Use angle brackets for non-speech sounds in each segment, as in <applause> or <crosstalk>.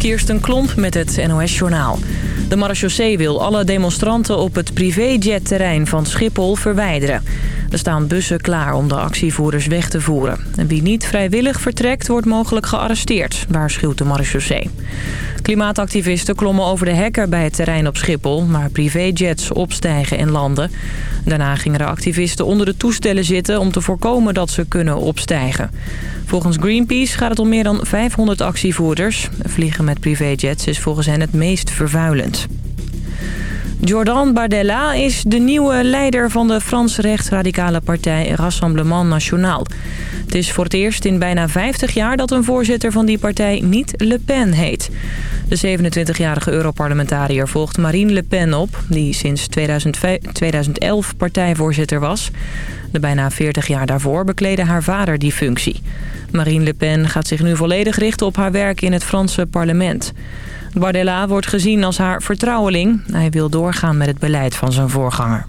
Kirsten Klomp met het NOS-journaal. De marechaussee wil alle demonstranten op het privéjetterrein van Schiphol verwijderen. Er staan bussen klaar om de actievoerders weg te voeren. En wie niet vrijwillig vertrekt, wordt mogelijk gearresteerd, waarschuwt de marechaussee. Klimaatactivisten klommen over de hekker bij het terrein op Schiphol... waar privéjets opstijgen en landen. Daarna gingen de activisten onder de toestellen zitten... om te voorkomen dat ze kunnen opstijgen. Volgens Greenpeace gaat het om meer dan 500 actievoerders. Vliegen met privéjets is volgens hen het meest vervuilend. Jordan Bardella is de nieuwe leider van de Franse rechtsradicale partij Rassemblement National. Het is voor het eerst in bijna 50 jaar dat een voorzitter van die partij niet Le Pen heet. De 27-jarige Europarlementariër volgt Marine Le Pen op, die sinds 2011 partijvoorzitter was. De bijna 40 jaar daarvoor bekleedde haar vader die functie. Marine Le Pen gaat zich nu volledig richten op haar werk in het Franse parlement. Bardella wordt gezien als haar vertrouweling. Hij wil doorgaan met het beleid van zijn voorganger.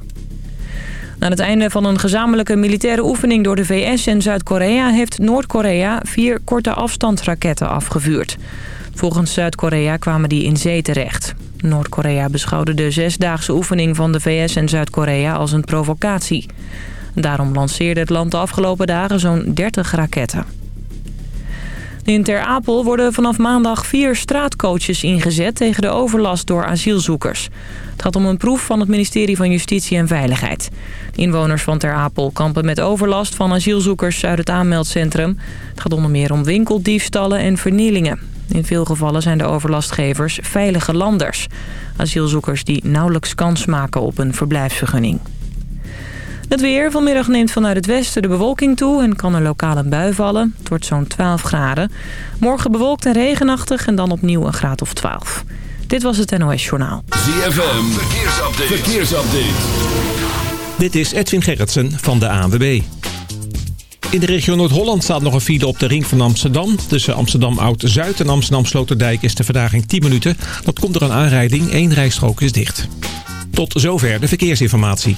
Na het einde van een gezamenlijke militaire oefening door de VS en Zuid-Korea... heeft Noord-Korea vier korte afstandsraketten afgevuurd. Volgens Zuid-Korea kwamen die in zee terecht. Noord-Korea beschouwde de zesdaagse oefening van de VS en Zuid-Korea als een provocatie. Daarom lanceerde het land de afgelopen dagen zo'n 30 raketten. In Ter Apel worden vanaf maandag vier straatcoaches ingezet tegen de overlast door asielzoekers. Het gaat om een proef van het ministerie van Justitie en Veiligheid. Inwoners van Ter Apel kampen met overlast van asielzoekers uit het aanmeldcentrum. Het gaat onder meer om winkeldiefstallen en vernielingen. In veel gevallen zijn de overlastgevers veilige landers. Asielzoekers die nauwelijks kans maken op een verblijfsvergunning. Het weer. Vanmiddag neemt vanuit het westen de bewolking toe en kan er lokaal een bui vallen. Het wordt zo'n 12 graden. Morgen bewolkt en regenachtig en dan opnieuw een graad of 12. Dit was het NOS Journaal. ZFM. Verkeersupdate. Verkeersupdate. Dit is Edwin Gerritsen van de ANWB. In de regio Noord-Holland staat nog een file op de ring van Amsterdam. Tussen Amsterdam Oud-Zuid en Amsterdam Sloterdijk is de verdaging 10 minuten. Dat komt door een aanrijding. Eén rijstrook is dicht. Tot zover de verkeersinformatie.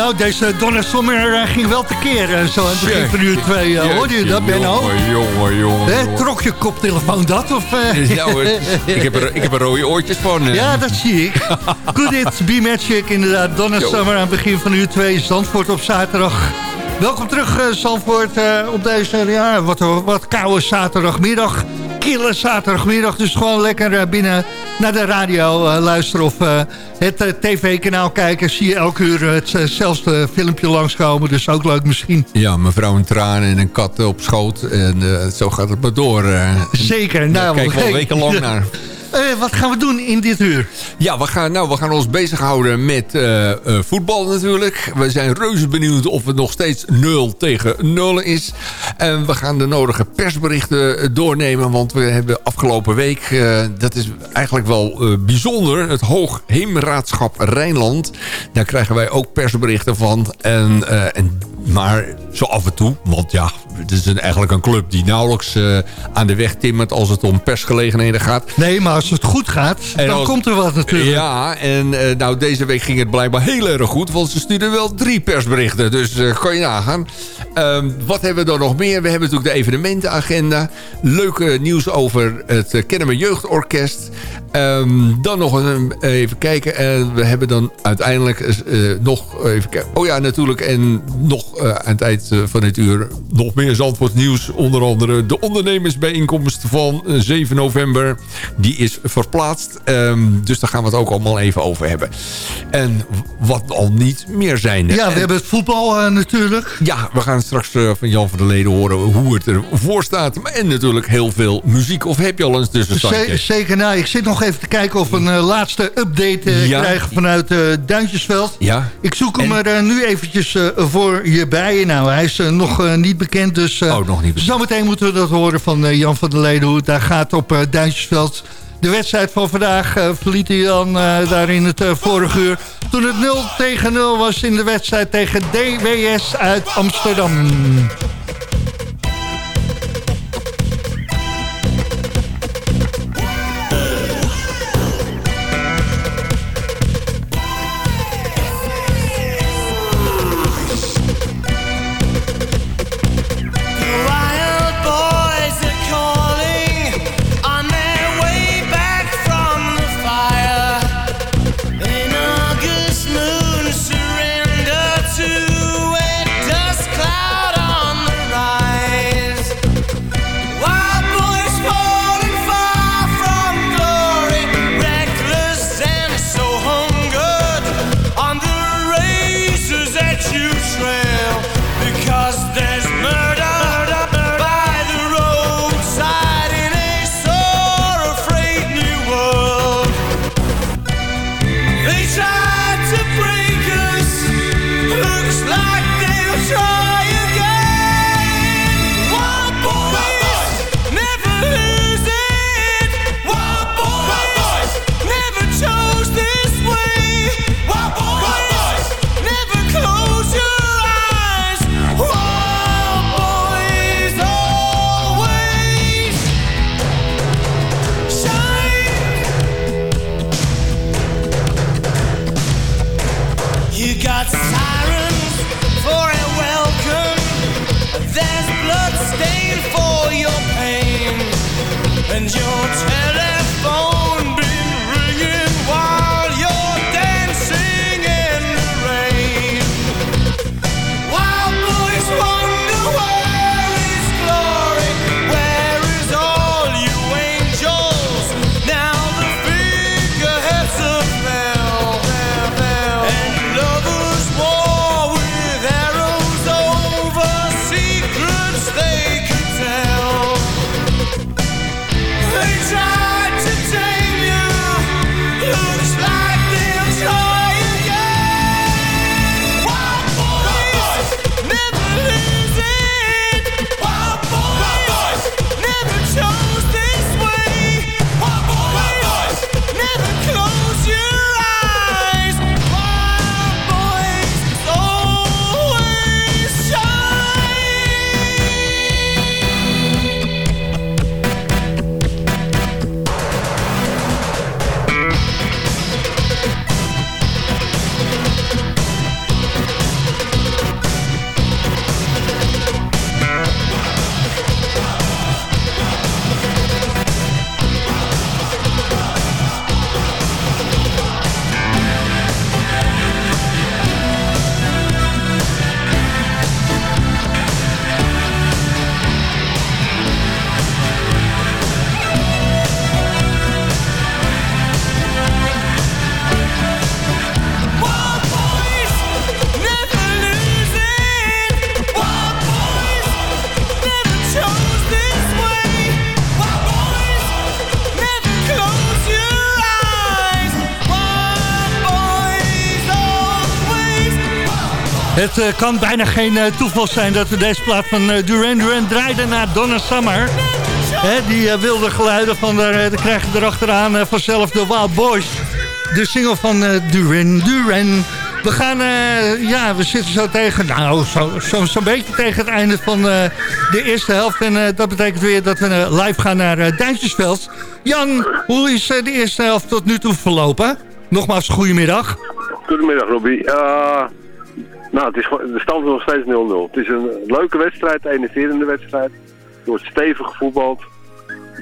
Nou, deze Donna Sommer eh, ging wel tekeer. eh, zo aan het begin van uur twee. eh, hoorde je dat, Benno? Jongen, jongen, trok je koptelefoon dat? Of? <laughs> Nou, <laughs> ik, heb er, ik heb er rode oortjes van. Ja, dat zie ik. <laughs> Good It, Be Magic, inderdaad. Donna Yo. Summer aan het begin van uur 2, Zandvoort op zaterdag. Welkom terug, Zandvoort, op deze ja, wat, wat koude zaterdagmiddag. Kille zaterdagmiddag, dus gewoon lekker binnen naar de radio eh, luisteren... of eh, het eh, tv-kanaal kijken. Zie je elke uur hetzelfde filmpje langskomen, dus ook leuk misschien. Ja, mevrouw een traan en een kat op schoot. En zo gaat het maar door. Zeker. Daar Nou, kijk ik hey, wekenlang naar. <laughs> Eh, wat gaan we doen in dit uur? Ja, we gaan, nou, we gaan ons bezighouden met eh, eh, voetbal natuurlijk. We zijn reuze benieuwd of het nog steeds 0 tegen 0 is. En we gaan de nodige persberichten doornemen. Want we hebben afgelopen week, dat is eigenlijk wel bijzonder... het Hoogheemraadschap Rijnland. Daar krijgen wij ook persberichten van. En, en, maar zo af en toe, want ja, het is een, eigenlijk een club... die nauwelijks eh, aan de weg timmert als het om persgelegenheden gaat. Nee, maar als het goed gaat, En dan als- komt er wat natuurlijk. Ja, en eh, nou, deze week ging het blijkbaar heel erg goed. Want ze stuurden wel drie persberichten. Dus eh kan je nagaan. Ehm, wat hebben we dan nog meer? We hebben natuurlijk de evenementenagenda. Leuke nieuws over het uh, Kennemer Jeugdorkest. Ehm, dan nog een, even kijken. En we hebben dan uiteindelijk eh, nog even kijken. Oh ja, natuurlijk. En nog eh, aan het eind eh, van dit uur nog meer Zandvoort nieuws. Onder andere de ondernemersbijeenkomst van eh, 7 november. Die is verplaatst. Ehm, dus daar gaan we het ook allemaal even over hebben. En wat al niet meer zijn. Ja, we En- hebben het voetbal eh, natuurlijk. ja, we gaan straks eh, van Jan van der Leden horen hoe het ervoor staat. En natuurlijk heel veel muziek. Of heb je al een tussenstandje? Zeker, nou, ik zit nog even te kijken of we een eh, laatste update eh, Ja. krijgen vanuit eh, Duintjesveld. Ja. Ik zoek hem En- er nu eventjes voor je bij. Nou, hij is nog niet bekend, dus Oh, nog niet bekend. zometeen moeten we dat horen van Jan van der Leden. Hoe het daar gaat op Duintjesveld. De wedstrijd van vandaag verliet hij dan eh, daar in het vorige uur. Toen het 0 tegen 0 was in de wedstrijd tegen DWS uit Amsterdam. Het eh, kan bijna geen eh, toeval zijn dat we deze plaat van eh, Duran Duran draaiden naar Donna Summer. Die wilde geluiden van, de, uh, dan krijg je erachteraan vanzelf de Wild Boys. De single van Duran Duran. We gaan, ja, we zitten zo tegen, nou, zo'n zo, beetje tegen het einde van de eerste helft. En dat betekent weer dat we live gaan naar uh. Jan, hoe is de eerste helft tot nu toe verlopen? Nogmaals, goedemiddag. Goedemiddag Robbie. Uh, nou, het is, de stand is nog steeds 0-0. Het is een leuke wedstrijd, een enerverende wedstrijd. Er wordt stevig gevoetbald.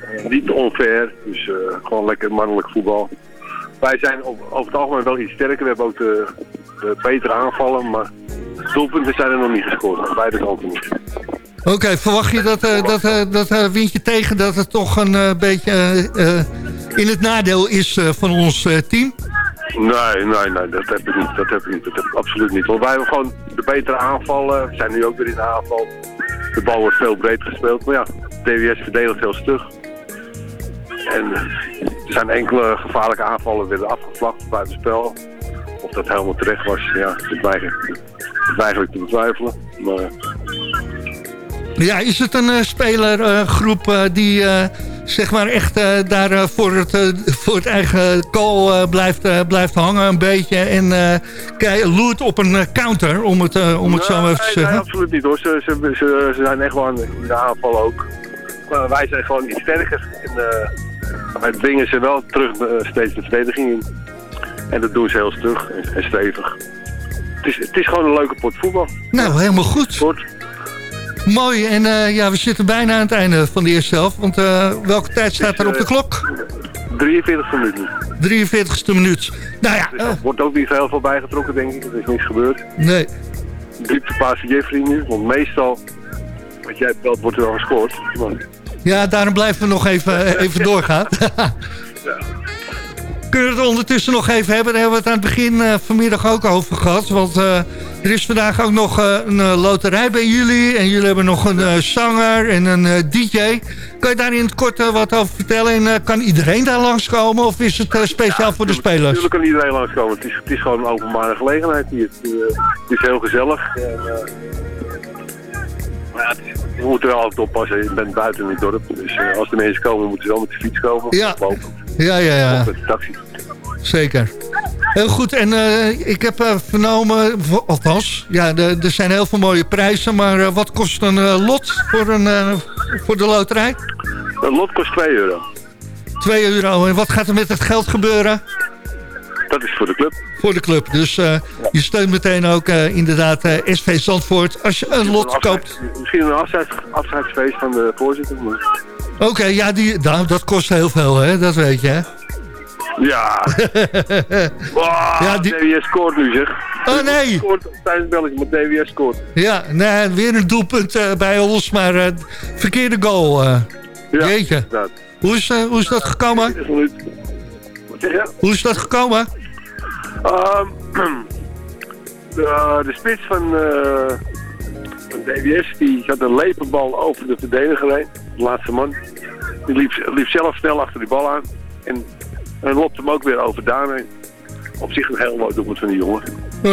Eh, niet onfair, dus eh, gewoon lekker mannelijk voetbal. Wij zijn over het algemeen wel iets sterker. We hebben ook de, de betere aanvallen, maar doelpunten zijn er nog niet gescoord. Beide kanten niet. Oké, verwacht je dat, eh, dat, eh, dat windje tegen dat het toch een beetje in het nadeel is van ons team? Nee, nee, nee, dat heb ik niet. Dat heb ik niet. Dat heb ik absoluut niet. Want wij hebben gewoon de betere aanvallen. We zijn nu ook weer in de aanval. De bal wordt veel breed gespeeld. Maar ja, DWS verdedigt heel stug. En er zijn enkele gevaarlijke aanvallen weer afgevlakt buiten spel. Of dat helemaal terecht was, ja, dat eigenlijk te betwijfelen. Maar Ja, is het een eh, spelergroep eh, die eh, zeg maar echt daar voor, het, voor het eigen eh, blijft, blijft hangen een beetje en loert op een counter, om het, om het zo even te zeggen? nee, absoluut niet hoor. Ze, ze, ze, zijn echt wel in de aanval ook. Maar wij zijn gewoon iets sterker. En, wij dwingen ze wel terug steeds de verdediging in. En dat doen ze heel stug en, en stevig. Het is, het is gewoon een leuke pot voetbal. Nou, helemaal goed. Sport. Mooi, en eh, ja, we zitten bijna aan het einde van de eerste helft, want eh, welke tijd staat er op de klok? 43 minuten. 43ste minuut. Nou ja, Dus eh, er wordt ook niet heel veel bijgetrokken, denk ik. Er is niks gebeurd. nee. Dieptepaas Jeffrey nu. Want meestal, wat jij belt, wordt er al gescoord. Maar, Ja, daarom blijven we nog even, even doorgaan. <laughs> Kunnen we het ondertussen nog even hebben? Daar hebben we het aan het begin eh, vanmiddag ook over gehad. Want eh, er is vandaag ook nog eh, een loterij bij jullie. En jullie hebben nog een zanger en een DJ. Kan je daar in het kort wat over vertellen? En kan iedereen daar langskomen? Of is het speciaal voor de spelers? Natuurlijk kan iedereen langskomen. Het is, het is gewoon een openbare gelegenheid hier. Het, het is heel gezellig. En, maar ja, we moeten wel altijd oppassen. Je bent buiten in het dorp. Dus als de mensen komen, moeten ze wel met de fiets komen. Ja. Lopen. Ja, ja, ja. Taxi. Zeker. Heel goed, en eh, ik heb eh, vernomen, althans, ja, er zijn heel veel mooie prijzen, maar eh, wat kost een lot voor, een, voor de loterij? Een lot kost 2 euro. 2 euro. En wat gaat er met het geld gebeuren? Dat is voor de club. Voor de club. Dus je steunt meteen ook inderdaad SV Zandvoort als je een lot koopt. Misschien een afscheids, afscheidsfeest van de voorzitter. maar- Oké, ja, die, nou, dat kost heel veel, hè? dat weet je. Hè? Ja. <laughs> wow, Ja, die- DWS scoort nu zeg. Oh nee, Scoort tijdens België, maar DWS scoort. ja, nee, weer een doelpunt eh, bij ons, maar eh, verkeerde goal. eh. Ja, Jeetje. Hoe, is, hoe is dat gekomen? 20 minuten. Wat zeg je? Hoe is dat gekomen? Ehm, <clears throat> de, de spits van, van DWS die had een lepenbal over de verdediger heen. De laatste man. Die liep, zelf snel achter die bal aan. En, en lopte hem ook weer over Daan heen. Op zich een heel mooi doelpunt van die jongen.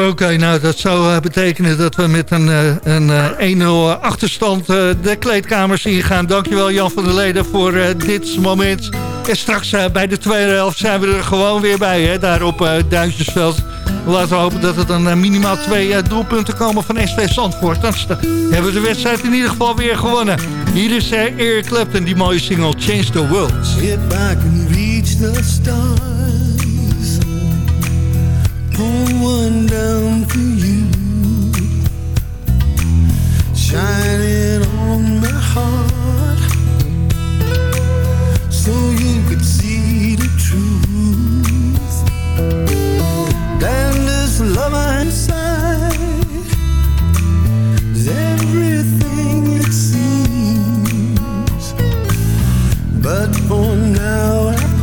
Oké, nou dat zou eh, betekenen dat we met een, eh, een eh, 1-0 achterstand eh, de kleedkamers ingaan. Dankjewel Jan van der Leden voor dit moment. En straks bij de tweede helft zijn we er gewoon weer bij, hè, daar op Duintjesveld. Laten we hopen dat er dan eh, minimaal twee eh, doelpunten komen van SV Zandvoort. Dan hebben we de wedstrijd in ieder geval weer gewonnen. Hier is eh, Eric Clapton, die mooie single Change the World. If I can reach the stars, one down for you, shining on my heart, this love inside is everything it seems. But for now I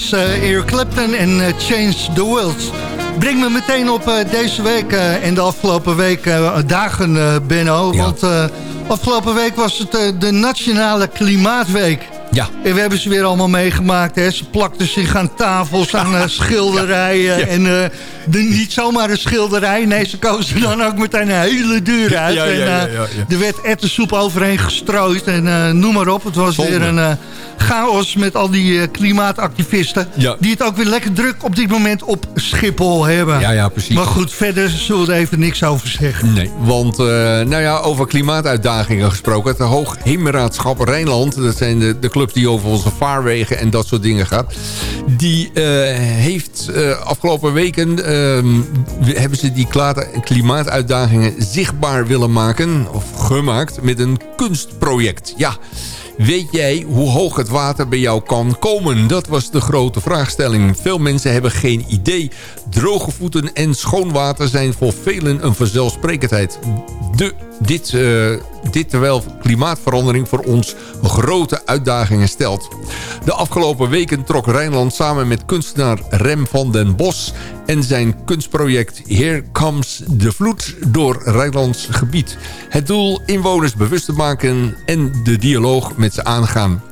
was eh, Eric Clapton en eh, Change the World. Breng me meteen op eh, deze week en de afgelopen week dagen, Benno. Ja. Want afgelopen week was het de Nationale Klimaatweek. Ja. En we hebben ze weer allemaal meegemaakt. Hè. Ze plakten zich aan tafels, aan eh, <laughs> schilderijen. En eh, de, niet zomaar een schilderij. Nee, ze kozen dan ook meteen een hele duur uit. Ja, ja, en, ja. Er werd ettensoep overheen gestrooid. En noem maar op. Het was Zonde. weer een chaos met al die klimaatactivisten. Die het ook weer lekker druk op dit moment op Schiphol hebben. Ja, ja, precies. Maar goed, verder zullen we er even niks over zeggen. Nee, want nou ja, over klimaatuitdagingen gesproken. Het Hoogheemraadschap Rijnland, dat zijn de, de die over onze vaarwegen en dat soort dingen gaat. Die eh, heeft eh, afgelopen weken, ehm, hebben ze die klimaatuitdagingen zichtbaar willen maken, of gemaakt, met een kunstproject. Ja, Weet jij hoe hoog het water bij jou kan komen? Dat was de grote vraagstelling. Veel mensen hebben geen idee. Droge voeten en schoon water zijn voor velen een vanzelfsprekendheid. De, dit, eh, dit terwijl klimaatverandering voor ons grote uitdagingen stelt. De afgelopen weken trok Rijnland samen met kunstenaar Rem van den Bos... en zijn kunstproject Here Comes the Vloed door Rijnlands gebied. Het doel inwoners bewust te maken en de dialoog met ze aangaan.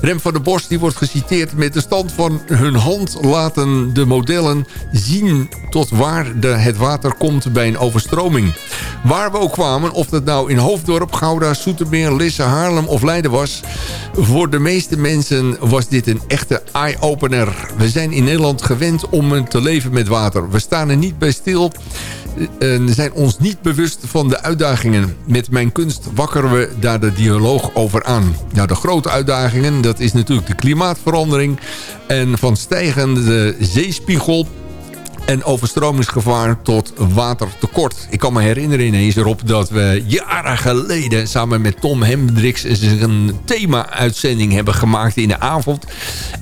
Rem van der Bos die wordt geciteerd met de stand van hun hand laten de modellen zien tot waar de, het water komt bij een overstroming. Waar we ook kwamen, of dat nou in Hoofddorp, Gouda, Soetermeer, Lisse, Haarlem of Leiden was... voor de meeste mensen was dit een echte eye-opener. We zijn in Nederland gewend om te leven met water. We staan er niet bij stil zijn ons niet bewust van de uitdagingen. Met mijn kunst wakkeren we daar de dialoog over aan. Nou, de grote uitdagingen, dat is natuurlijk de klimaatverandering... en van stijgende zeespiegel en overstromingsgevaar tot watertekort. Ik kan me herinneren ineens erop dat we jaren geleden... samen met Tom Hendricks een thema-uitzending hebben gemaakt in de avond.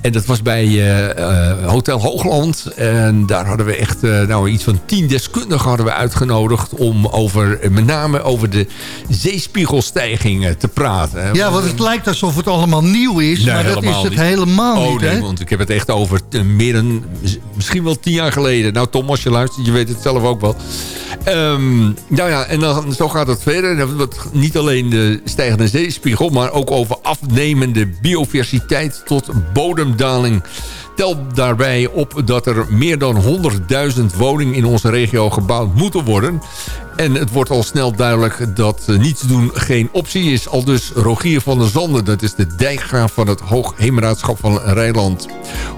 En dat was bij eh, eh, Hotel Hoogland. En daar hadden we echt eh, nou, iets van tien deskundigen hadden we uitgenodigd... om over, met name over de zeespiegelstijging eh, te praten. Ja, want het lijkt alsof het allemaal nieuw is. Nee, maar dat is het niet. helemaal Oh niet, nee, want ik heb het echt over meer dan misschien wel tien jaar geleden. Nou Tom, als je luistert, je weet het zelf ook wel. Ehm, nou ja, en dan, zo gaat het verder. Niet alleen de stijgende zeespiegel, maar ook over afnemende biodiversiteit tot bodemdaling. Tel daarbij op dat er meer dan 100.000 woningen in onze regio gebouwd moeten worden. En het wordt al snel duidelijk dat eh, niets doen geen optie is. Al dus Rogier van der Zanden, dat is de dijkgraaf van het Hoogheemraadschap van Rijnland.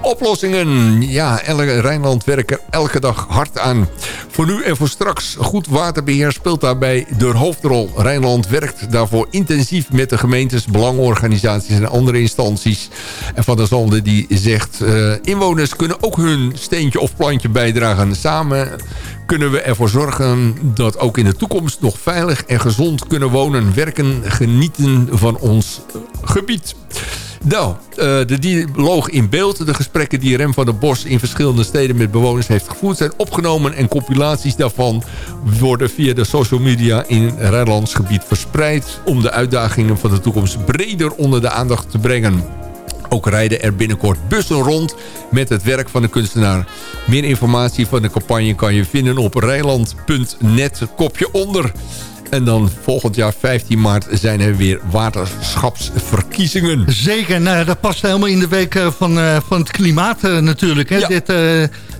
Oplossingen, ja, Rijnland werkt er elke dag hard aan. Voor nu en voor straks, goed waterbeheer speelt daarbij de hoofdrol. Rijnland werkt daarvoor intensief met de gemeentes, belangorganisaties en andere instanties. En Van der Zanden die zegt, eh, inwoners kunnen ook hun steentje of plantje bijdragen. Samen kunnen we ervoor zorgen dat ook in de toekomst nog veilig en gezond kunnen wonen, werken, genieten van ons gebied. Nou, eh, de dialoog in beeld, de gesprekken die Rem van der Bos in verschillende steden met bewoners heeft gevoerd, zijn opgenomen en compilaties daarvan worden via de social media in Rijnlands gebied verspreid om de uitdagingen van de toekomst breder onder de aandacht te brengen. Ook rijden er binnenkort bussen rond met het werk van de kunstenaar. Meer informatie van de campagne kan je vinden op rijland.net, kopje onder. En dan volgend jaar 15 maart zijn er weer waterschapsverkiezingen. Zeker, nou, dat past helemaal in de week eh, van, eh, van het klimaat eh, natuurlijk. Hè? Ja. Dit,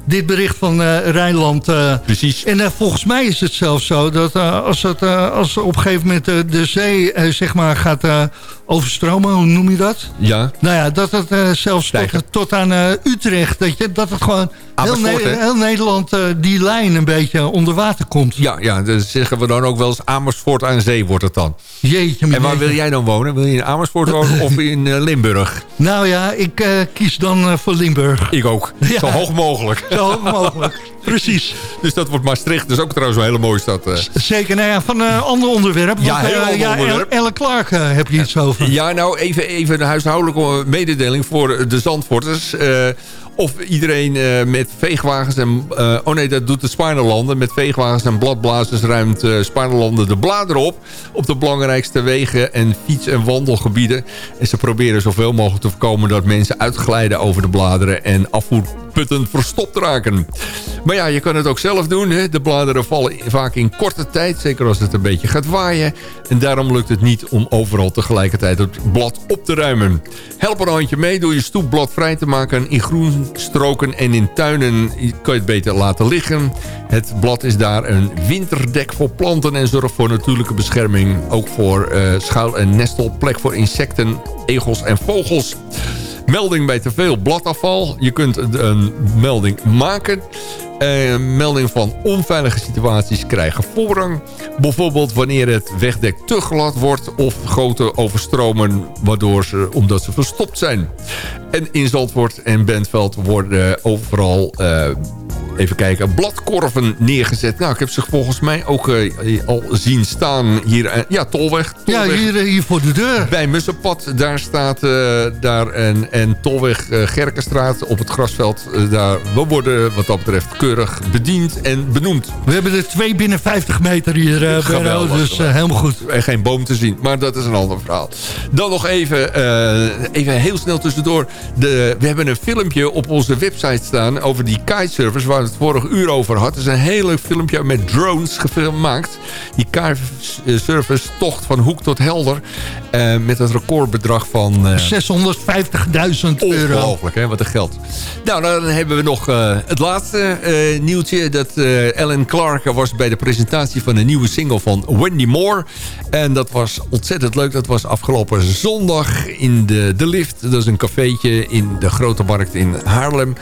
dit bericht van Rijnland. Precies. en volgens mij is het zelfs zo dat als, het, als op een gegeven moment de zee zeg maar gaat overstromen, hoe noem je dat? Ja, Nou ja, dat het eh, zelfs tot aan eh, Utrecht, dat, je, dat het gewoon heel, Ne- heel Nederland eh, die lijn een beetje onder water komt. ja, ja, dan zeggen we dan ook wel eens Amersfoort aan zee wordt het dan. Jeetje, En waar wil jij dan wonen? Wil je in Amersfoort wonen of in eh, Limburg? <laughs> Nou ja, ik eh, kies dan voor Limburg. Ik ook. <laughs> Ja. Zo hoog mogelijk. Zo hoog mogelijk. <laughs> Precies. Dus dat wordt Maastricht. Dat is ook trouwens een hele mooie stad. Zeker, nou ja, van een ander onderwerp. Ja, heel ander ja, onderwerp. Elle Clark heb je iets over. Ja, nou even, even een huishoudelijke mededeling voor de Zandvoorters. Of iedereen eh, met veegwagens en... eh, oh nee, dat doet de Spaarlanden. Met veegwagens en bladblazers ruimt uh, de bladeren op... op de belangrijkste wegen en fiets- en wandelgebieden. En ze proberen zoveel mogelijk te voorkomen... dat mensen uitglijden over de bladeren en afvoerputten verstopt raken. Maar ja, je kan het ook zelf doen. Hè? De bladeren vallen vaak in korte tijd. Zeker als het een beetje gaat waaien. En daarom lukt het niet om overal tegelijkertijd het blad op te ruimen. Help een handje mee door je stoep bladvrij te maken. In groenstroken en in tuinen kan je het beter laten liggen. Het blad is daar een winterdek voor planten en zorgt voor natuurlijke bescherming. Ook voor uh, schuil- en nestelplek voor insecten, egels en vogels. Melding bij te veel bladafval. Je kunt een melding maken. Uh, melding van onveilige situaties krijgen voorrang. Bijvoorbeeld wanneer het wegdek te glad wordt... of grote overstromen waardoor ze, omdat ze verstopt zijn. En in Zandvoort en Bentveld worden overal... Uh, even kijken, bladkorven neergezet. Nou, ik heb ze volgens mij ook uh, al zien staan hier. Uh, ja, Tolweg, Tolweg. Ja, hier, hier, voor de deur. Bij Mussenpad, daar staat uh, daar en, en Tolweg Gerkenstraat op het grasveld. daar, we worden wat dat betreft keurig bediend en benoemd. We hebben er twee binnen 50 meter hier, uh, Geweldig, dus helemaal goed. En geen boom te zien, maar dat is een ander verhaal. Dan nog even, even heel snel tussendoor. De, we hebben een filmpje op onze website staan over die kitesurfers... waar het vorige uur over had. Het is een heel leuk filmpje met drones gefilmd. Die kitesurfers tocht van hoek tot helder. Uh, met het recordbedrag van... Uh, 650.000 euro. Ongelooflijk, hè? Wat een geld. Nou, dan hebben we nog uh, het laatste nieuwtje. Dat Ellen Clark was bij de presentatie van een nieuwe single van Wendy Moore. En dat was ontzettend leuk. Dat was afgelopen zondag in de, de Lift. Dat is een cafeetje in de Grote Markt in Haarlem.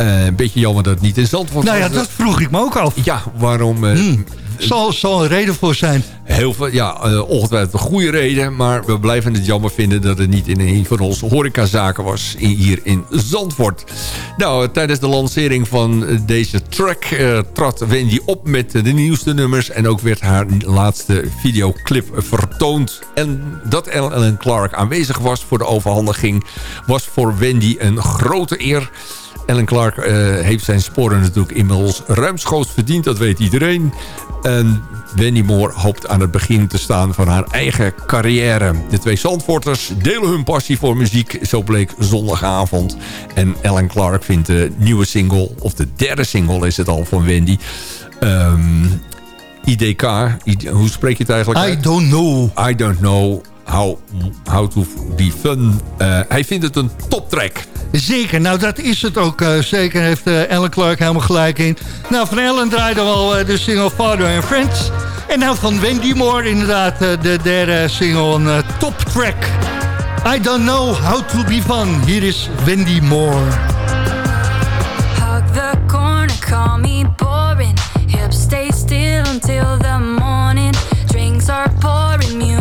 Uh, een beetje jammer dat het niet in Zandvoort Nou ja, dat vroeg ik me ook af. Ja, waarom... Uh, hmm. Zal, zal een reden voor zijn. Heel veel, ja, uh, ongetwijfeld een goede reden. Maar we blijven het jammer vinden dat het niet in een van onze horecazaken was. In, hier in Zandvoort. Nou, tijdens de lancering van deze track uh, trad Wendy op met de nieuwste nummers. En ook werd haar laatste videoclip vertoond. En dat Ellen Clark aanwezig was voor de overhandiging... was voor Wendy een grote eer... Ellen Clark uh, heeft zijn sporen natuurlijk inmiddels ruimschoots verdiend. Dat weet iedereen. En Wendy Moore hoopt aan het begin te staan van haar eigen carrière. De twee Zandvoorters delen hun passie voor muziek. Zo bleek zondagavond. En Ellen Clark vindt de nieuwe single, of de derde single is het al van Wendy... Um, IDK, hoe spreek je het eigenlijk I uit? don't know. I don't know how, how to be fun. Uh, hij vindt het een toptrack. Zeker, nou dat is het ook uh, zeker. Heeft uh, Ellen Clark helemaal gelijk in. Nou, van Ellen draaide al uh, de single Father and Friends. En nou van Wendy Moore inderdaad de derde single, een top track. I don't know how to be fun. Hier is Wendy Moore. Hug the corner, call me boring. Hips stay still until the morning. Drinks are pouring,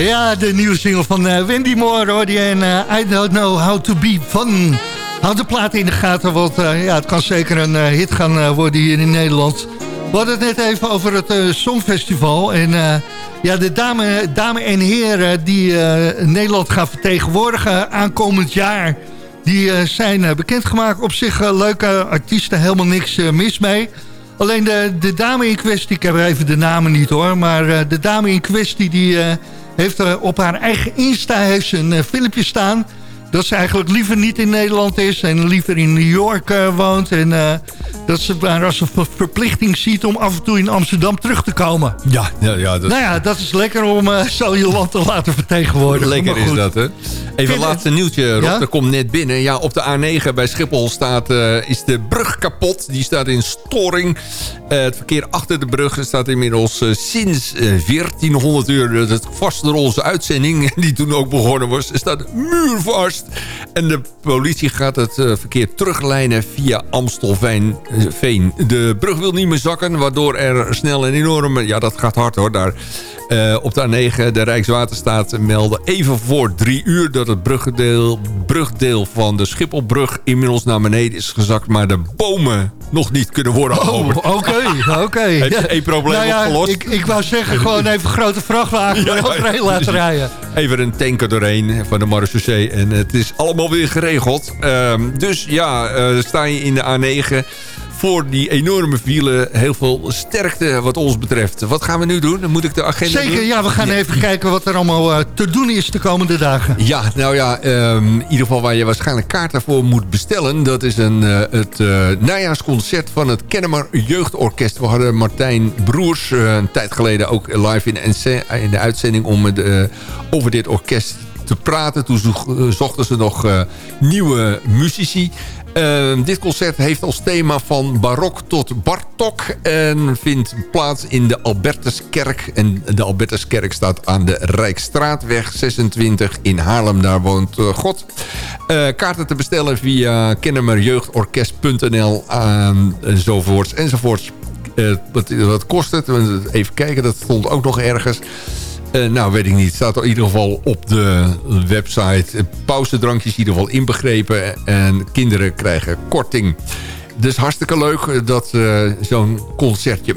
Ja, de nieuwe single van uh, Wendy Moore hoor. En uh, I don't know how to be fun. Houd de plaat in de gaten, want uh, ja, het kan zeker een hit gaan worden hier in Nederland. We hadden het net even over het Songfestival. En ja, de dame, dame en heren die Nederland gaan vertegenwoordigen aankomend jaar... die zijn bekendgemaakt. Op zich leuke artiesten, helemaal niks mis mee... Alleen de, de dame in kwestie, ik heb even de namen niet hoor... maar de dame in kwestie die heeft er op haar eigen Insta heeft een uh, filmpje staan dat ze eigenlijk liever niet in Nederland is... en liever in New York uh, woont. En dat ze daar als een verplichting ziet om af en toe in Amsterdam terug te komen. Ja, ja, ja. Dat... Nou ja, dat is lekker om uh, zo je land te laten vertegenwoordigen. Lekker is dat, hè? Even een laatste nieuwtje, Rob. Ja? Er komt net binnen. Ja, op de A9 bij Schiphol staat, is de brug kapot. Die staat in storing. Het verkeer achter de brug staat inmiddels sinds 1400 uur... dat vast door onze uitzending, <laughs> die toen ook begonnen was... staat muurvast. En de politie gaat het verkeer teruglijnen via Amstelveen. De brug wil niet meer zakken, waardoor er snel een enorme... Ja, dat gaat hard hoor, daar op de A9, de Rijkswaterstaat meldde even voor drie uur... dat het brugdeel, brugdeel van de Schipholbrug inmiddels naar beneden is gezakt... maar de bomen nog niet kunnen worden oh, Oké, oké. <laughs> Heb je één probleem nou ja, opgelost? Ik, ik wou zeggen, gewoon even grote vrachtwagen <laughs> ja, laten <laughs> rijden. Even een tanker doorheen van de marechaussee en het is allemaal weer geregeld. Um, dus ja, uh, sta je in de A9 voor die enorme file heel veel sterkte wat ons betreft. Wat gaan we nu doen? Dan moet ik de agenda Zeker, doen? ja, we gaan even kijken wat er allemaal uh, te doen is de komende dagen. Ja, nou ja, um, in ieder geval waar je waarschijnlijk kaarten voor moet bestellen... dat is een, uh, het uh, najaarsconcert van het Kennemer Jeugdorkest. We hadden Martijn Broers een tijd geleden ook live in, in de uitzending... om het, over dit orkest te praten. Toen zochten ze nog nieuwe muzici. Uh, dit concert heeft als thema van barok tot Bartok... en vindt plaats in de Albertuskerk. En de Albertuskerk staat aan de Rijkstraatweg 26 in Haarlem. Daar woont uh, God. Uh, kaarten te bestellen via kennemerjeugdorkest.nl enzovoorts enzovoorts. wat, wat kost het? Even kijken, dat stond ook nog ergens... Uh, nou, weet ik niet. Staat in ieder geval op de website. Pauzedrankjes in ieder geval inbegrepen. En kinderen krijgen korting. Dus hartstikke leuk eh, dat uh, zo'n concertje.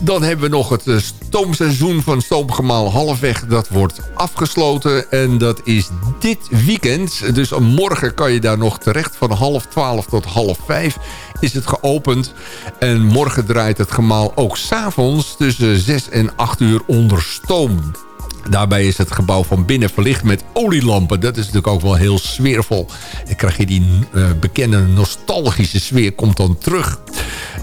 Dan hebben we nog het stoomseizoen van Stoomgemaal halfweg. Dat wordt afgesloten en dat is dit weekend. Dus morgen kan je daar nog terecht. Van half twaalf tot half vijf is het geopend. En morgen draait het gemaal ook s'avonds tussen zes en acht uur onder stoom. Daarbij is het gebouw van binnen verlicht met olielampen. Dat is natuurlijk ook wel heel sfeervol. Dan krijg je die uh, bekende nostalgische sfeer komt dan terug.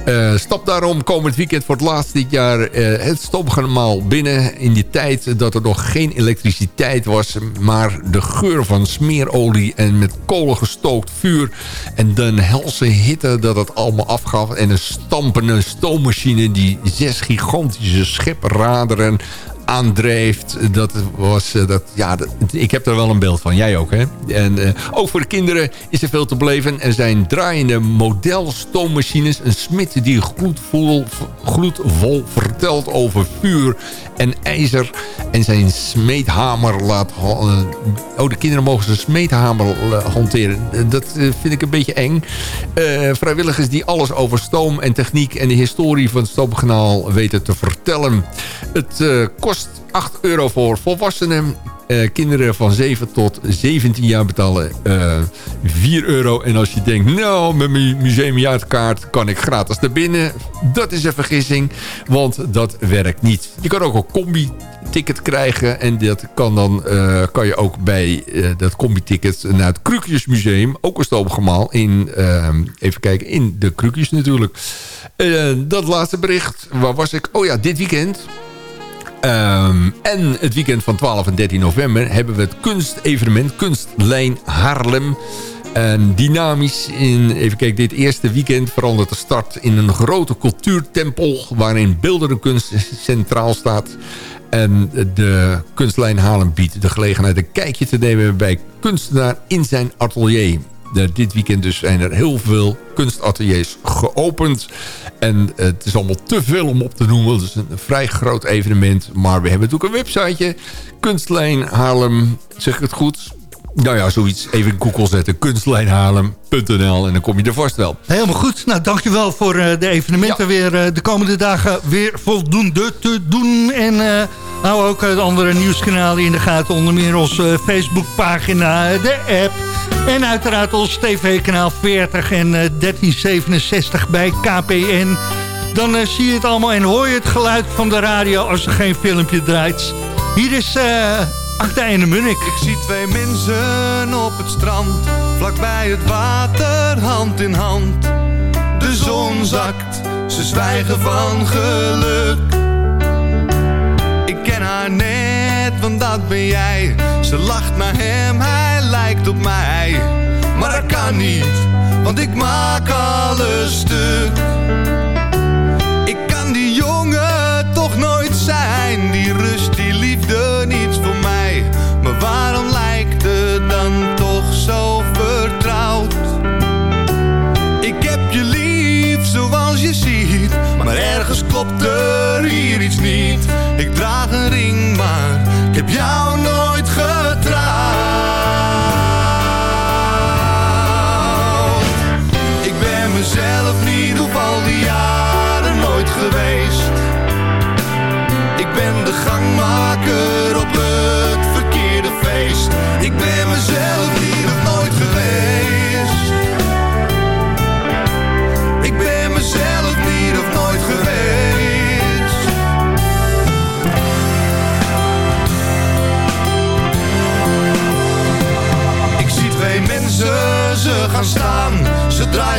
Uh, stap daarom komend weekend voor het laatst dit jaar uh, het stopgemaal binnen. In die tijd dat er nog geen elektriciteit was. Maar de geur van smeerolie en met kolen gestookt vuur. En de helse hitte dat het allemaal afgaf. En een stampende stoommachine die zes gigantische schepraderen aandreeft. Dat was, uh, dat, ja, ik heb er wel een beeld van. Jij ook, hè? En uh, ook voor de kinderen is er veel te beleven. Er zijn draaiende modelstoommachines. Een smid die gloedvol, gloedvol vertelt over vuur en ijzer. En zijn smeethamer laat... Uh, oh, de kinderen mogen zijn smeethamer hanteren. Dat vind ik een beetje eng. vrijwilligers die alles over stoom en techniek... en de historie van het stoomkanaal weten te vertellen. Het kost kost 8 euro voor volwassenen. Uh, kinderen van 7 tot 17 jaar betalen uh, eh, 4 euro. En als je denkt, nou, met mijn museumjaarkaart kan ik gratis naar binnen. Dat is een vergissing, want dat werkt niet. Je kan ook een combi-ticket krijgen. En dat kan, dan, uh, kan je ook bij dat combi-ticket naar het Krukjesmuseum. Ook een stoomgemaal in, even kijken, in de Krukjes natuurlijk. dat laatste bericht, waar was ik? Oh ja, dit weekend Um, en het weekend van 12 en 13 november hebben we het kunstevenement Kunstlijn Haarlem. En dynamisch, in, even kijken, dit eerste weekend verandert de start in een grote cultuurtempel... waarin beeldende kunst centraal staat. En de kunstlijn Haarlem biedt de gelegenheid een kijkje te nemen bij kunstenaar in zijn atelier. Dit weekend dus zijn er heel veel kunstateliers geopend. En het is allemaal te veel om op te noemen. Het is een vrij groot evenement. Maar we hebben natuurlijk een websiteje. Kunstlijn Haarlem. Zeg ik het goed? Nou ja, zoiets. Even in Google zetten. Kunstleenhaarlem.nl en dan kom je er vast wel. Helemaal goed. Nou, dankjewel voor uh, de evenementen weer uh, de komende dagen weer voldoende te doen. En uh, hou ook de andere nieuwskanalen in de gaten. Onder meer onze Facebookpagina, de app. En uiteraard ons tv-kanaal 40 en 1367 bij KPN. Dan zie je het allemaal en hoor je het geluid van de radio als er geen filmpje draait. Hier is... En de Munnik. Ik zie twee mensen op het strand, vlakbij het water, hand in hand. De zon zakt, ze zwijgen van geluk. Ik ken haar net, want dat ben jij. Ze lacht naar hem, hij lijkt op mij. Maar dat kan niet, want ik maak alles stuk. Ik kan die jongen toch nooit zijn, die waarom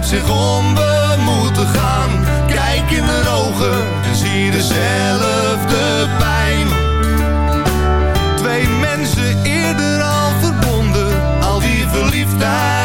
zich om, we moeten gaan. Kijk in de ogen en zie dezelfde pijn. Twee mensen eerder al verbonden. Al die verliefdheid,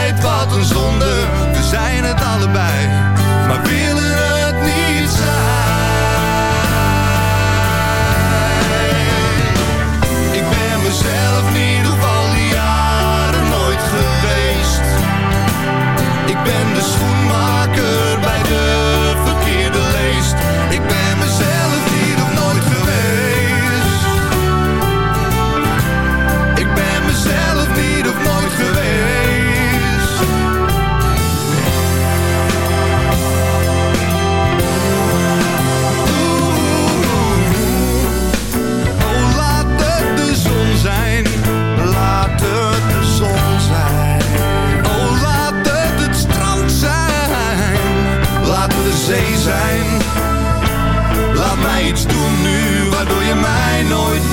waardoor je mij nooit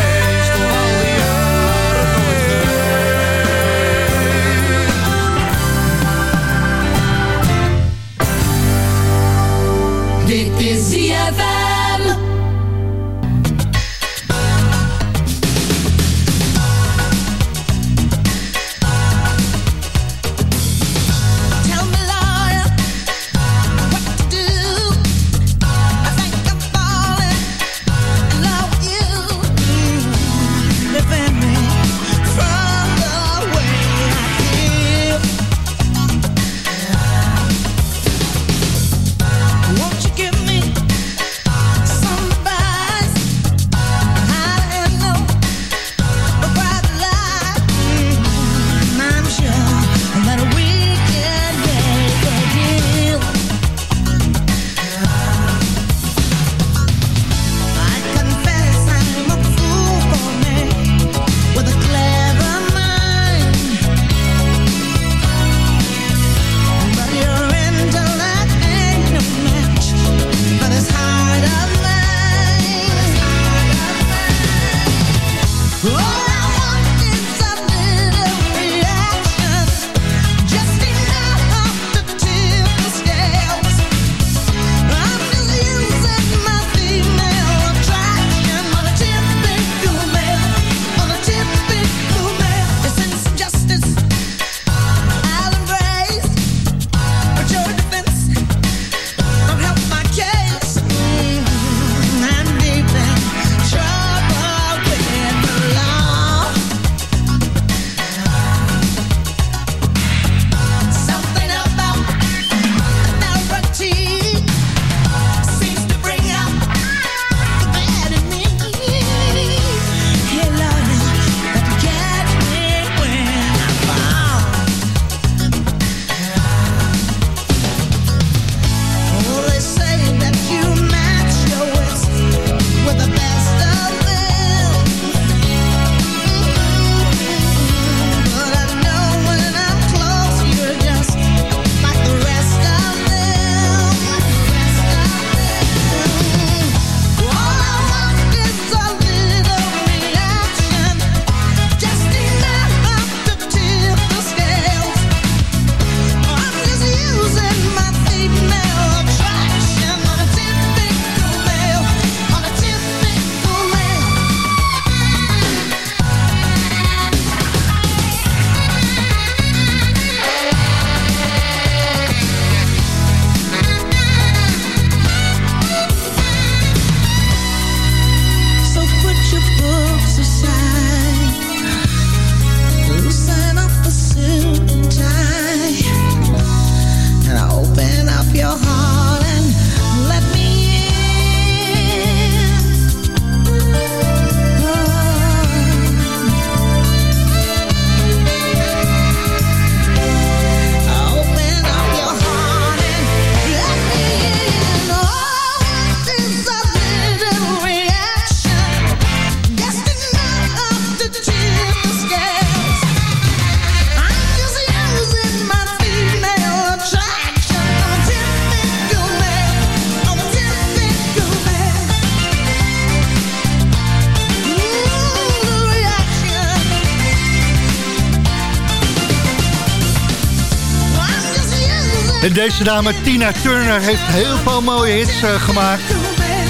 Deze dame Tina Turner heeft heel veel mooie hits eh, gemaakt.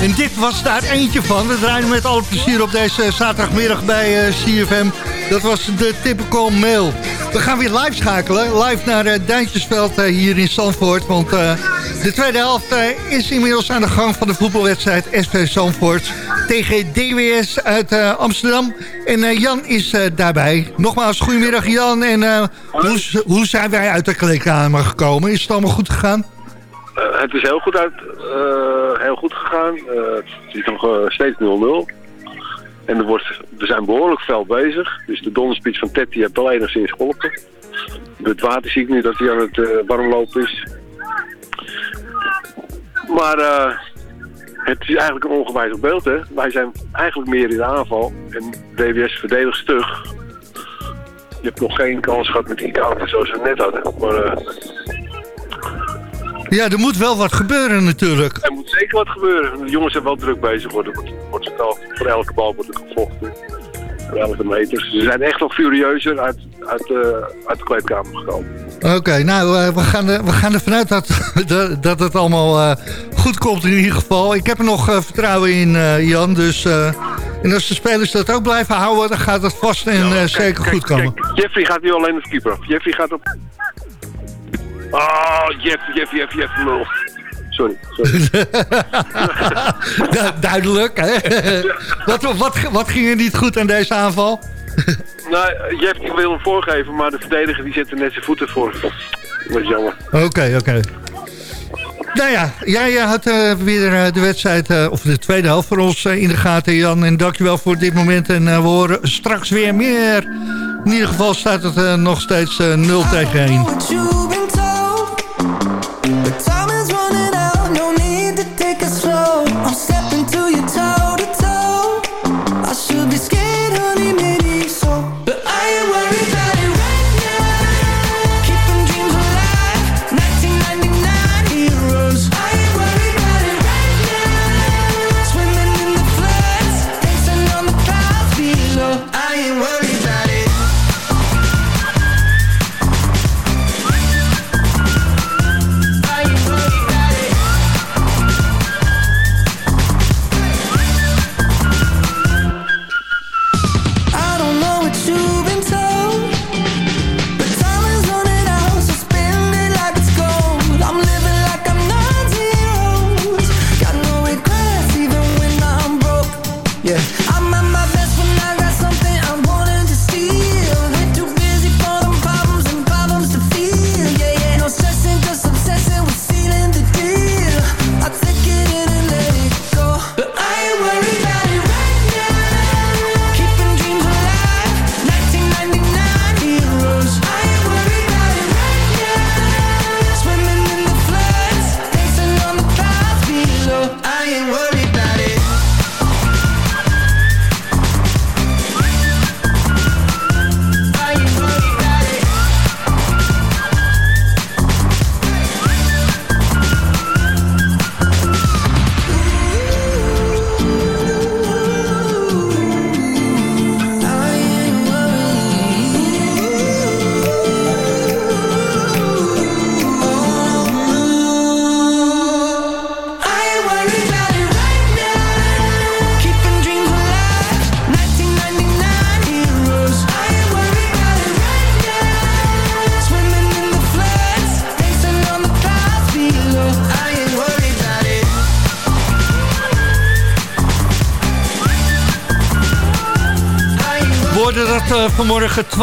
En dit was daar eentje van. We draaien met alle plezier op deze zaterdagmiddag bij eh, CFM. Dat was de typical mail. We gaan weer live schakelen. Live naar uh, Duintjesveld hier in Zandvoort. Want de tweede helft is inmiddels aan de gang van de voetbalwedstrijd SV Zandvoort. Tegen DWS uit eh, Amsterdam. En eh, Jan is eh, daarbij. Nogmaals, goedemiddag Jan. En hoe, hoe zijn wij uit de kleedkamer gekomen? Is het allemaal goed gegaan? Het is heel goed, uit, heel goed gegaan. Het is nog steeds 0-0. En er, wordt, er zijn behoorlijk fel bezig. Dus de donderspeech van Ted die heeft wel enigszins geholpen. Het water zie ik nu dat hij aan het warmlopen is. Maar het is eigenlijk een ongewijzigd beeld. Hè? Wij zijn eigenlijk meer in de aanval. En DWS verdedigt stug. Je hebt nog geen kans gehad met die counter zoals we net hadden. Maar eh, Ja, er moet wel wat gebeuren natuurlijk. Er moet zeker wat gebeuren. De jongens zijn wel druk bezig. Wordt, wordt, wordt spel, voor elke bal wordt er gevochten. Voor elke meter. Ze zijn echt nog furieuzer uit, uit, eh, uit de kleedkamer gekomen. Oké, nou, eh, we, gaan er, we gaan ervan uit dat, <laughs> dat, het allemaal goed komt in ieder geval. Ik heb er nog eh, vertrouwen in, eh, Jan. Dus, eh, en als de spelers dat ook blijven houden, dan gaat het vast en zeker goed komen. Kijk, Jeffrey gaat nu alleen op keeper. Jeffrey gaat op... Oh, Jeffrey, Jeffrey, Jeffrey, lul. Sorry, sorry. <laughs> Du- duidelijk, hè? <laughs> wat, wat, wat ging er niet goed aan deze aanval? nou, Jeffrey wil hem voorgeven, maar de verdediger die zet er net zijn voeten voor. Dat is jammer. Oké, oké. Nou ja, jij eh, had eh, weer eh, de wedstrijd, of de tweede helft voor ons in de gaten, Jan. En dankjewel voor dit moment. En we horen straks weer meer. In ieder geval staat het nog steeds eh, 0 tegen 1.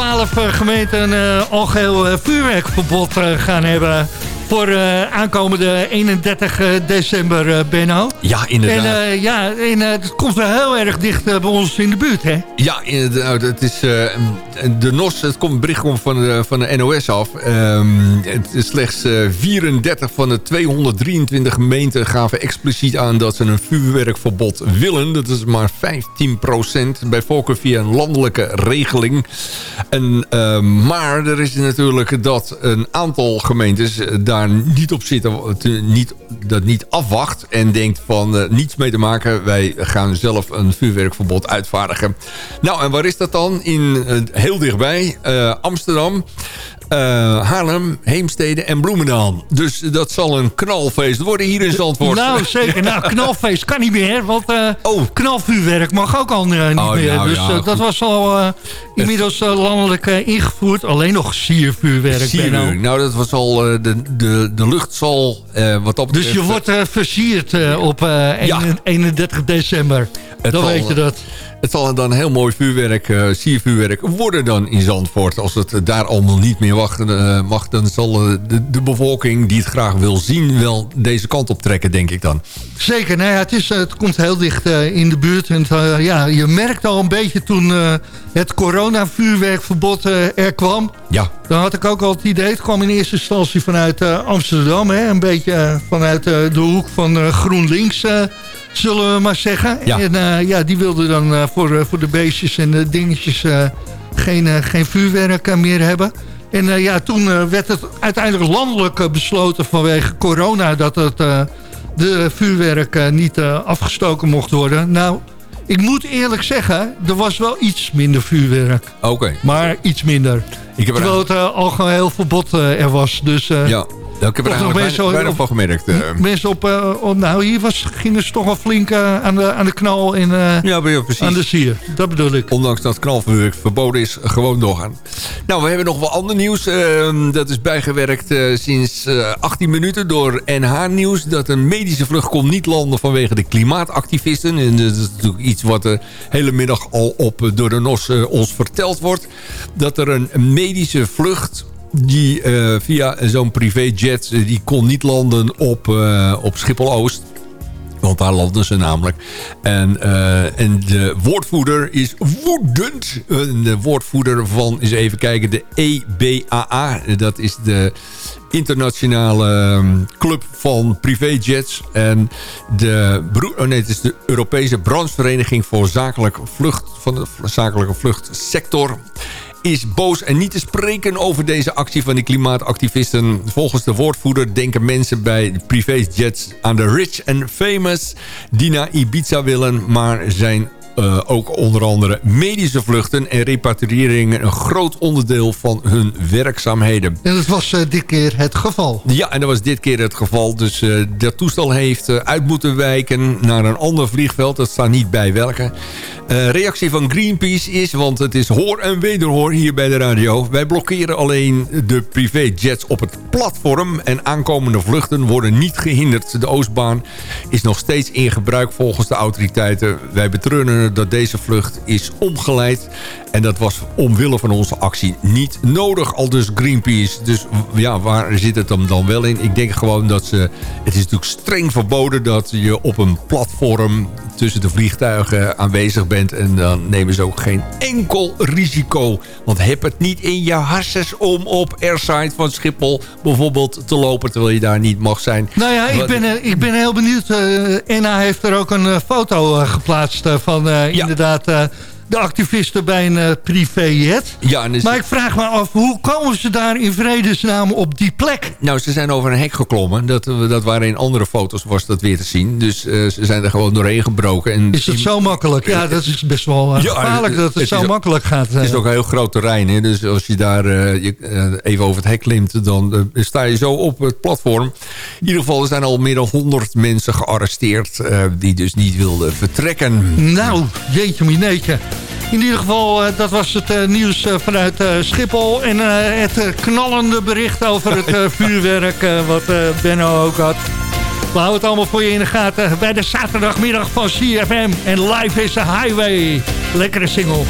12 eh, gemeenten een algeheel eh, vuurwerkverbod eh, gaan hebben... voor eh, aankomende 31 eh, december, eh, Benno. Ja, En inderdaad. eh, ja, en, eh, het komt wel heel erg dicht eh, bij ons in de buurt, hè? Ja, inderdaad. Het is eh, de NOS, het komt, bericht komt van de, van de NOS af. Ehm, het is slechts eh, 34 van de 223 gemeenten gaven expliciet aan dat ze een vuurwerkverbod willen. Dat is maar 15% bij voorkeur via een landelijke regeling. En, ehm, maar er is natuurlijk dat een aantal gemeentes eh, daar niet op zitten, te- niet, dat niet afwacht en denkt van eh, niets mee te maken. Wij gaan zelf een vuurwerkverbod uitvaardigen. Nou, en waar is dat dan? In, eh, heel dichtbij, eh, Amsterdam. eh, Haarlem, Heemstede en Bloemendaal. Dus dat zal een knalfeest worden hier in Zandvoort. Nou, zeker. Nou, knalfeest kan niet meer, want eh, Oh. knalvuurwerk mag ook al niet Oh, meer. nou dus ja, dat was al inmiddels eh, landelijk eh, ingevoerd. Alleen nog siervuurwerk. Sieruur. Benno. Nou, dat was al... eh, de, de, de lucht zal wat dat betreft... Dus je wordt versierd op eh, Ja. 31 december. Het Dan zal, weet je dat. Het zal dan heel mooi vuurwerk, siervuurwerk worden dan in Zandvoort. Als het daar allemaal niet meer wachten, eh, mag, dan zal de, de bevolking die het graag wil zien... wel deze kant op trekken, denk ik dan. Zeker, nou ja, het, is, het komt heel dicht in de buurt. En ja, je merkt al een beetje toen het coronavuurwerkverbod eh, er kwam. Ja, Dan had ik ook al het idee, het kwam in eerste instantie vanuit eh, Amsterdam. Hè, een beetje eh, vanuit de hoek van GroenLinks, zullen we maar zeggen. Ja. En ja, die wilden dan voor, voor de beestjes en de dingetjes geen, geen vuurwerk meer hebben. En ja, toen werd het uiteindelijk landelijk besloten vanwege corona... dat het, de vuurwerk niet afgestoken mocht worden. Nou, ik moet eerlijk zeggen, er was wel iets minder vuurwerk. oké. Maar iets minder. Ik heb er Terwijl het uh, algeheel verbod uh, er was. Dus, uh, Ja, ik heb er eigenlijk weinig, mensen- op- van gemerkt. eh. Mensen op, uh, op... Nou, hier was, gingen ze toch wel flink uh, aan, de, aan de knal en uh, ja, precies. aan de sier. Dat bedoel ik. Ondanks dat knalvuurwerk verboden is, gewoon doorgaan. Nou, we hebben nog wel ander nieuws. Ehm, dat is bijgewerkt eh, sinds eh, 18 minuten door NH Nieuws. Dat een medische vlucht kon niet landen vanwege de klimaatactivisten. En dat is natuurlijk iets wat de hele middag al op eh, door de NOS eh, ons verteld wordt. Dat er een medische vlucht die eh, via zo'n privéjet... eh, die kon niet landen op, eh, op Schiphol-Oost. Want daar landen ze namelijk. En, en de woordvoerder is woedend. En de woordvoerder van, eens even kijken, de EBAA. Dat is de internationale ehm, club van privéjets. En de, oh nee, het is de Europese branchevereniging voor zakelijke vlucht, van de zakelijke vluchtsector is boos en niet te spreken over deze actie van die klimaatactivisten. Volgens de woordvoerder denken mensen bij privéjets aan de rich and famous... die naar Ibiza willen, maar zijn uh, ook onder andere medische vluchten en repatriëringen... een groot onderdeel van hun werkzaamheden. En dat was uh, dit keer het geval. Ja, en dat was dit keer het geval. Dus uh, dat toestel heeft uit moeten wijken naar een ander vliegveld. Dat staat niet bij welke. Reactie van Greenpeace is, want het is hoor en wederhoor hier bij de radio. Wij blokkeren alleen de privéjets op het platform en aankomende vluchten worden niet gehinderd. De Oostbaan is nog steeds in gebruik volgens de autoriteiten. Wij betreuren dat deze vlucht is omgeleid en dat was omwille van onze actie niet nodig, al dus Greenpeace. Dus ja, waar zit het hem dan wel in? Ik denk gewoon dat ze... Het is natuurlijk streng verboden dat je op een platform tussen de vliegtuigen aanwezig bent. En dan nemen ze ook geen enkel risico. Want heb het niet in je harsens om op airside van Schiphol bijvoorbeeld te lopen... terwijl je daar niet mag zijn. Nou ja, ik ben, uh, ik ben heel benieuwd. Uh, Enna heeft er ook een uh, foto geplaatst van inderdaad de activisten bij een uh, privéjet. Ja, dus maar ik vraag me af, hoe komen ze daar in vredesnaam op die plek? Nou, ze zijn over een hek geklommen. Dat, dat waren in andere foto's was dat weer te zien. Dus uh, ze zijn er gewoon doorheen gebroken. En is het zo makkelijk? Ja, dat is best wel uh, ja, gevaarlijk dat het, het zo ook, makkelijk gaat. Het is ook een heel groot terrein. Hè? Dus als je daar je, even over het hek klimt, dan sta je zo op het platform. In ieder geval, er zijn al meer dan 100 mensen gearresteerd... die dus niet wilden vertrekken. Nou, jeetje mineetje. In ieder geval, uh, dat was het uh, nieuws uh, vanuit Schiphol. En het knallende bericht over het <laughs> vuurwerk wat Benno ook had. We houden het allemaal voor je in de gaten bij de zaterdagmiddag van CFM. En Life is a Highway. Lekkere single.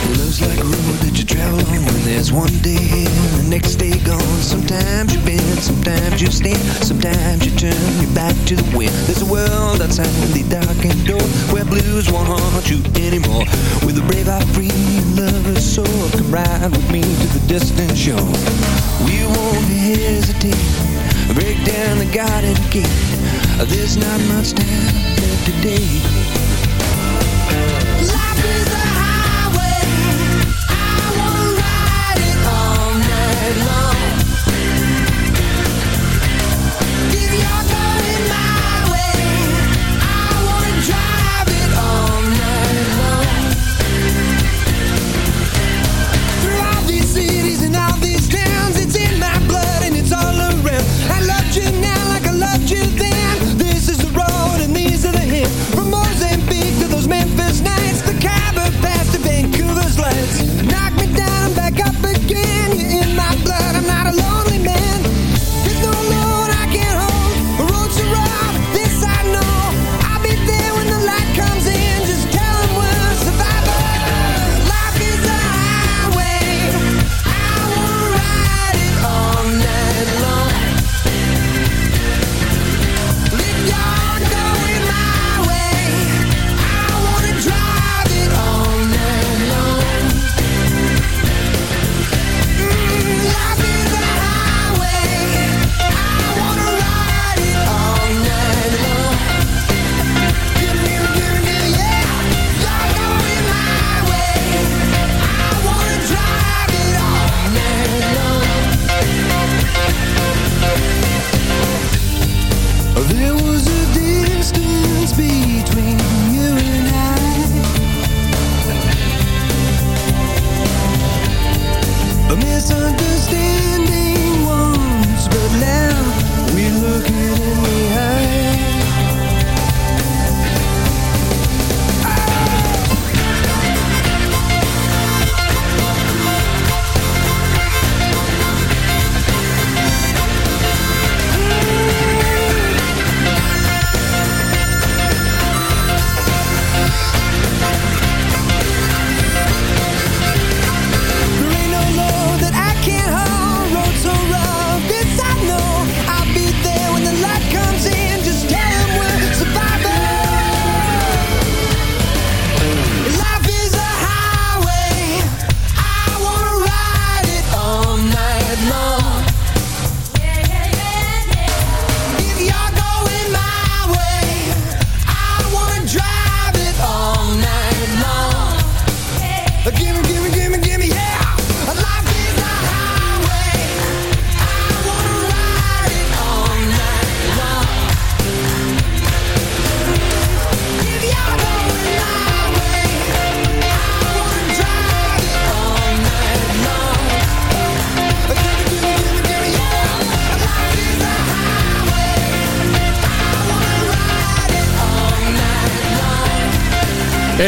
There's one day the next day gone. Sometimes you bend, sometimes you stand, sometimes you turn your back to the wind. There's a world outside the darkened door where blues won't haunt you anymore. With a brave heart free and lover's soul, come ride with me to the distant shore. We won't hesitate, break down the garden gate. There's not much time left today. Life is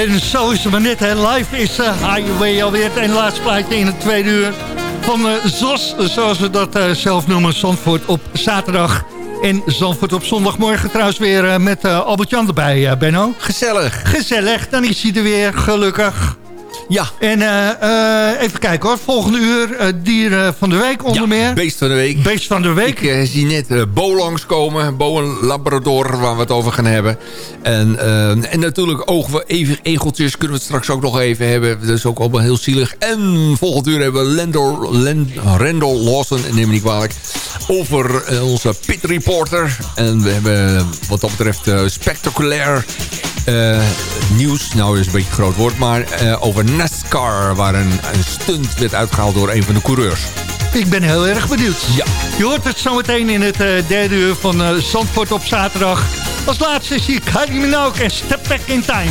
En zo is het maar net, hè. Live is uh, Highway alweer het en laatste plaatje in het tweede uur van uh, ZOS, zoals we dat uh, zelf noemen, Zandvoort op zaterdag. En Zandvoort op zondagmorgen trouwens weer met Albert-Jan erbij, Benno. Gezellig. Gezellig, dan is hij er weer, gelukkig. Ja. En uh, even kijken hoor. Volgende uur uh, dier van de week onder ja, meer. beest van de week. Beest van de week. Ik zie net Bo langskomen. Bo een Labrador waar we het over gaan hebben. En, en natuurlijk ogen we even egeltjes. Kunnen we het straks ook nog even hebben. Dat is ook allemaal heel zielig. En volgend uur hebben we Lendor, Lend, Randall Lawson. Neem me niet kwalijk. Over onze pit reporter. En we hebben wat dat betreft spectaculair uh, nieuws. Nou, is een beetje een groot woord. Maar uh, over NASCAR. Waar een, een, stunt werd uitgehaald door een van de coureurs. Ik ben heel erg benieuwd. Ja. Je hoort het zometeen in het uh, derde uur van uh, Zandvoort op zaterdag. Als laatste is hier Kylie Minogue en Step Back in Time.